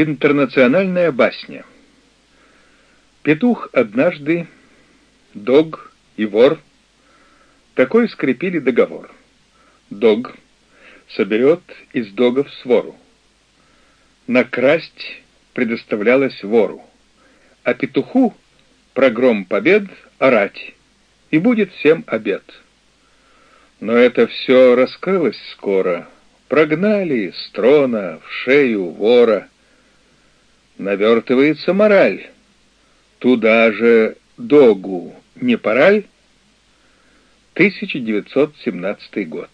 Интернациональная басня. Петух однажды, дог и вор такой скрепили договор. Дог соберет из догов свору. Накрасть предоставлялось вору, а петуху про гром побед орать, и будет всем обед. Но это все раскрылось скоро. Прогнали с трона в шею вора. Навертывается мораль. Туда же догу не пора 1917 год.